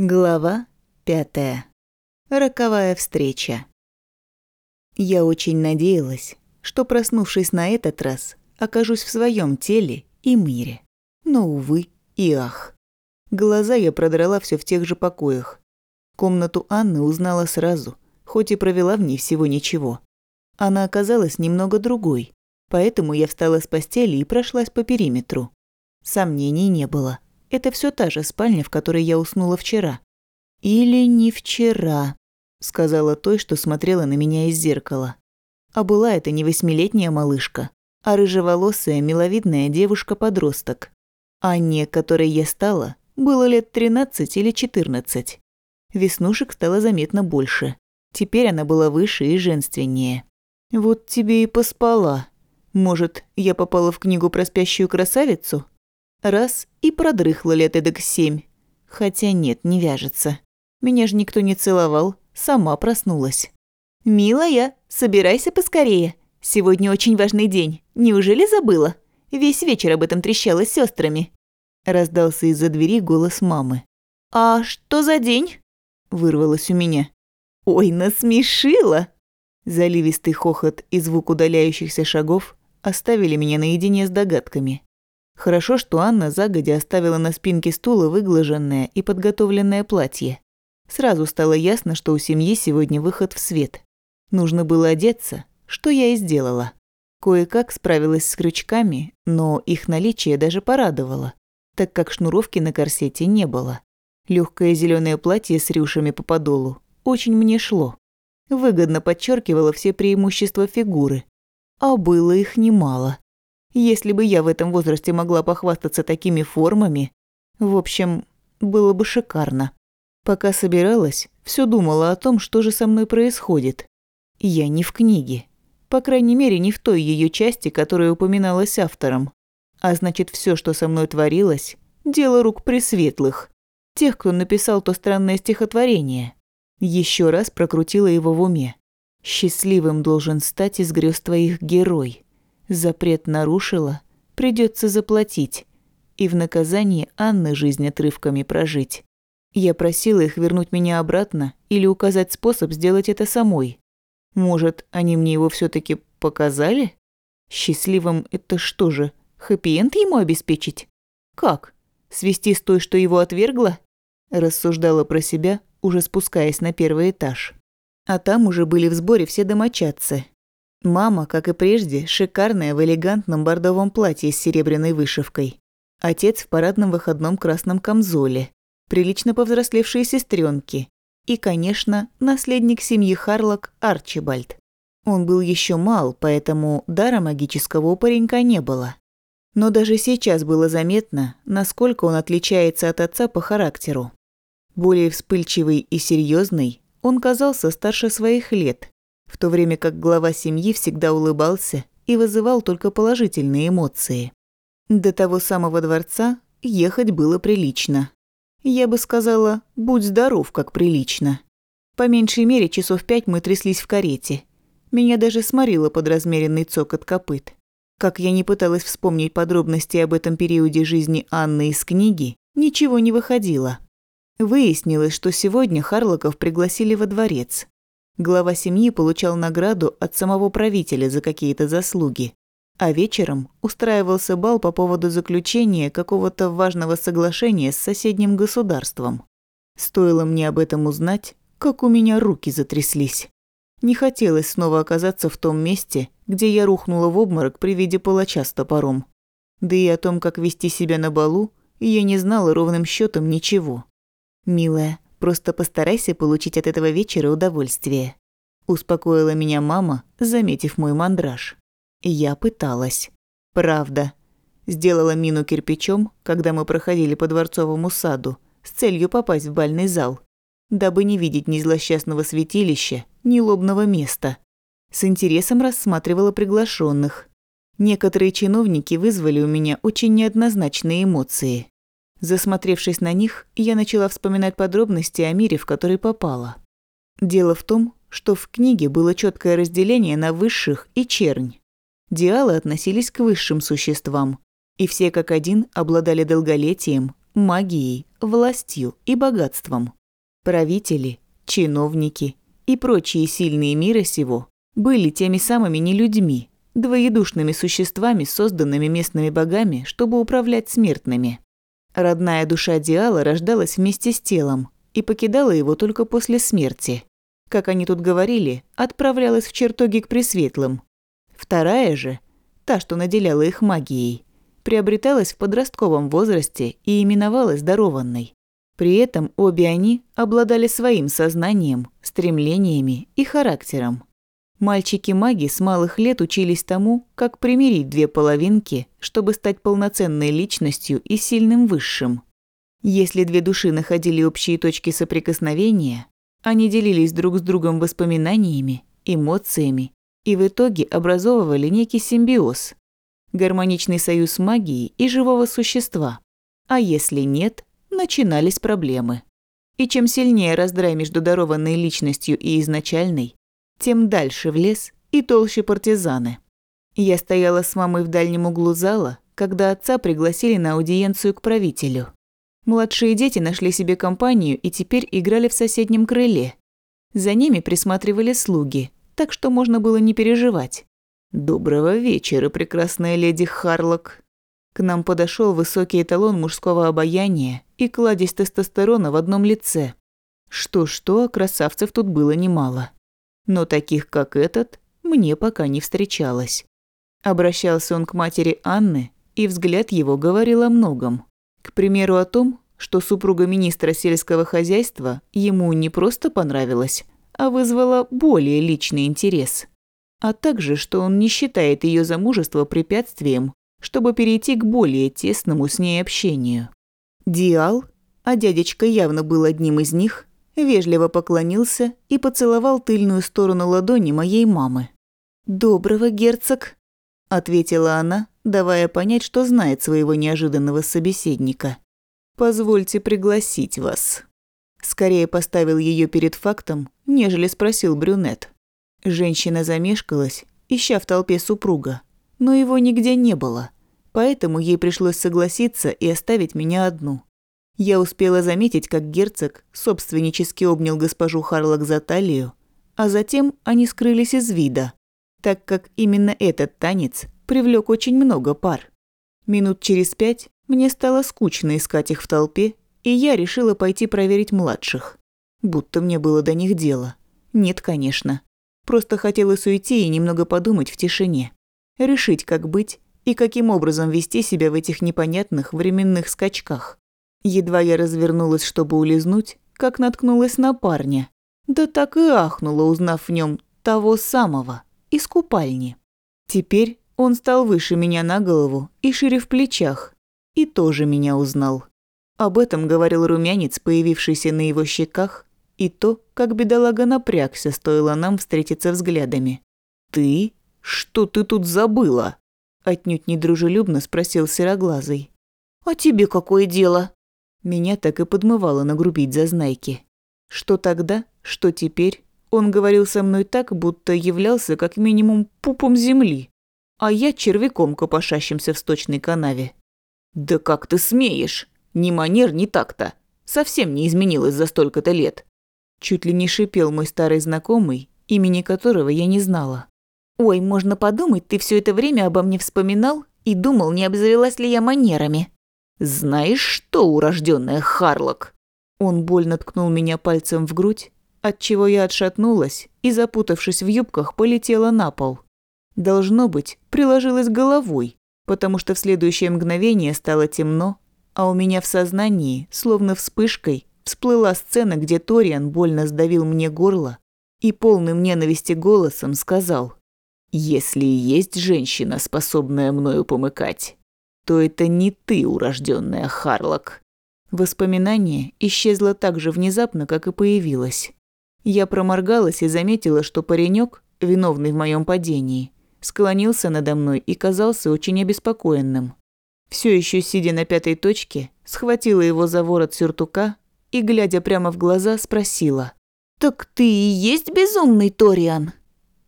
Глава пятая. Роковая встреча. Я очень надеялась, что, проснувшись на этот раз, окажусь в своем теле и мире. Но, увы и ах. Глаза я продрала все в тех же покоях. Комнату Анны узнала сразу, хоть и провела в ней всего ничего. Она оказалась немного другой, поэтому я встала с постели и прошлась по периметру. Сомнений не было. Это все та же спальня, в которой я уснула вчера. Или не вчера, сказала той, что смотрела на меня из зеркала. А была это не восьмилетняя малышка, а рыжеволосая, миловидная девушка-подросток. Анне, которой я стала, было лет 13 или 14. Веснушек стало заметно больше. Теперь она была выше и женственнее. Вот тебе и поспала. Может, я попала в книгу про спящую красавицу? Раз и продрыхла лет эдак семь. Хотя нет, не вяжется. Меня же никто не целовал, сама проснулась. «Милая, собирайся поскорее. Сегодня очень важный день. Неужели забыла? Весь вечер об этом трещала с сестрами. Раздался из-за двери голос мамы. «А что за день?» Вырвалось у меня. «Ой, насмешила!» Заливистый хохот и звук удаляющихся шагов оставили меня наедине с догадками. Хорошо, что Анна загодя оставила на спинке стула выглаженное и подготовленное платье. Сразу стало ясно, что у семьи сегодня выход в свет. Нужно было одеться, что я и сделала. Кое-как справилась с крючками, но их наличие даже порадовало, так как шнуровки на корсете не было. Легкое зеленое платье с рюшами по подолу очень мне шло. Выгодно подчеркивало все преимущества фигуры. А было их немало. Если бы я в этом возрасте могла похвастаться такими формами, в общем, было бы шикарно. Пока собиралась, все думала о том, что же со мной происходит. Я не в книге. По крайней мере, не в той ее части, которая упоминалась автором. А значит, все, что со мной творилось, дело рук пресветлых. Тех, кто написал то странное стихотворение. Еще раз прокрутила его в уме. «Счастливым должен стать из грез твоих герой». Запрет нарушила, придется заплатить. И в наказание Анны жизнь отрывками прожить. Я просила их вернуть меня обратно или указать способ сделать это самой. Может, они мне его все таки показали? Счастливым это что же, хэппи-энд ему обеспечить? Как? Свести с той, что его отвергла? Рассуждала про себя, уже спускаясь на первый этаж. А там уже были в сборе все домочадцы. Мама, как и прежде, шикарная в элегантном бордовом платье с серебряной вышивкой. Отец в парадном выходном красном камзоле. Прилично повзрослевшие сестренки. И, конечно, наследник семьи Харлок Арчибальд. Он был еще мал, поэтому дара магического у паренька не было. Но даже сейчас было заметно, насколько он отличается от отца по характеру. Более вспыльчивый и серьезный, он казался старше своих лет, в то время как глава семьи всегда улыбался и вызывал только положительные эмоции. До того самого дворца ехать было прилично. Я бы сказала, будь здоров, как прилично. По меньшей мере часов пять мы тряслись в карете. Меня даже сморило под размеренный цокот копыт. Как я не пыталась вспомнить подробности об этом периоде жизни Анны из книги, ничего не выходило. Выяснилось, что сегодня Харлоков пригласили во дворец. Глава семьи получал награду от самого правителя за какие-то заслуги. А вечером устраивался бал по поводу заключения какого-то важного соглашения с соседним государством. Стоило мне об этом узнать, как у меня руки затряслись. Не хотелось снова оказаться в том месте, где я рухнула в обморок при виде палача с топором. Да и о том, как вести себя на балу, я не знала ровным счетом ничего. «Милая, Просто постарайся получить от этого вечера удовольствие. Успокоила меня мама, заметив мой мандраж. Я пыталась. Правда. Сделала мину кирпичом, когда мы проходили по дворцовому саду, с целью попасть в бальный зал, дабы не видеть ни злосчастного святилища, ни лобного места. С интересом рассматривала приглашенных. Некоторые чиновники вызвали у меня очень неоднозначные эмоции. Засмотревшись на них, я начала вспоминать подробности о мире, в который попала. Дело в том, что в книге было четкое разделение на высших и чернь. Диалы относились к высшим существам, и все как один обладали долголетием, магией, властью и богатством. Правители, чиновники и прочие сильные мира сего были теми самыми нелюдьми, двоедушными существами, созданными местными богами, чтобы управлять смертными. Родная душа Диала рождалась вместе с телом и покидала его только после смерти. Как они тут говорили, отправлялась в чертоги к Пресветлым. Вторая же, та, что наделяла их магией, приобреталась в подростковом возрасте и именовалась дарованной. При этом обе они обладали своим сознанием, стремлениями и характером. Мальчики-маги с малых лет учились тому, как примирить две половинки, чтобы стать полноценной личностью и сильным высшим. Если две души находили общие точки соприкосновения, они делились друг с другом воспоминаниями, эмоциями и в итоге образовывали некий симбиоз – гармоничный союз магии и живого существа. А если нет, начинались проблемы. И чем сильнее раздрай между дарованной личностью и изначальной, тем дальше в лес и толще партизаны. Я стояла с мамой в дальнем углу зала, когда отца пригласили на аудиенцию к правителю. Младшие дети нашли себе компанию и теперь играли в соседнем крыле. За ними присматривали слуги, так что можно было не переживать. «Доброго вечера, прекрасная леди Харлок!» К нам подошел высокий эталон мужского обаяния и кладезь тестостерона в одном лице. Что-что, а красавцев тут было немало но таких, как этот, мне пока не встречалось. Обращался он к матери Анны, и взгляд его говорил о многом. К примеру, о том, что супруга министра сельского хозяйства ему не просто понравилась, а вызвала более личный интерес. А также, что он не считает ее замужество препятствием, чтобы перейти к более тесному с ней общению. Диал, а дядечка явно был одним из них, вежливо поклонился и поцеловал тыльную сторону ладони моей мамы. «Доброго, герцог», – ответила она, давая понять, что знает своего неожиданного собеседника. «Позвольте пригласить вас». Скорее поставил ее перед фактом, нежели спросил брюнет. Женщина замешкалась, ища в толпе супруга, но его нигде не было, поэтому ей пришлось согласиться и оставить меня одну – я успела заметить, как герцог собственнически обнял госпожу Харлок за талию, а затем они скрылись из вида, так как именно этот танец привлек очень много пар. Минут через пять мне стало скучно искать их в толпе, и я решила пойти проверить младших. Будто мне было до них дело. Нет, конечно. Просто хотелось уйти и немного подумать в тишине. Решить, как быть и каким образом вести себя в этих непонятных временных скачках. Едва я развернулась, чтобы улизнуть, как наткнулась на парня. Да так и ахнула, узнав в нем того самого, из купальни. Теперь он стал выше меня на голову и шире в плечах, и тоже меня узнал. Об этом говорил румянец, появившийся на его щеках, и то, как бедолага напрягся, стоило нам встретиться взглядами. «Ты? Что ты тут забыла?» Отнюдь недружелюбно спросил Сероглазый. «А тебе какое дело?» Меня так и подмывало нагрубить за знайки. Что тогда, что теперь, он говорил со мной так, будто являлся как минимум пупом земли, а я червяком, копошащимся в сточной канаве. «Да как ты смеешь? Ни манер, ни так-то. Совсем не изменилось за столько-то лет». Чуть ли не шипел мой старый знакомый, имени которого я не знала. «Ой, можно подумать, ты все это время обо мне вспоминал и думал, не обзавелась ли я манерами». «Знаешь что, урожденная Харлок?» Он больно ткнул меня пальцем в грудь, отчего я отшатнулась и, запутавшись в юбках, полетела на пол. Должно быть, приложилась головой, потому что в следующее мгновение стало темно, а у меня в сознании, словно вспышкой, всплыла сцена, где Ториан больно сдавил мне горло и полным ненависти голосом сказал «Если есть женщина, способная мною помыкать, то это не ты, урожденная Харлок. Воспоминание исчезло так же внезапно, как и появилось. Я проморгалась и заметила, что паренек, виновный в моем падении, склонился надо мной и казался очень обеспокоенным. Все еще сидя на пятой точке, схватила его за ворот сюртука и, глядя прямо в глаза, спросила. «Так ты и есть безумный Ториан?»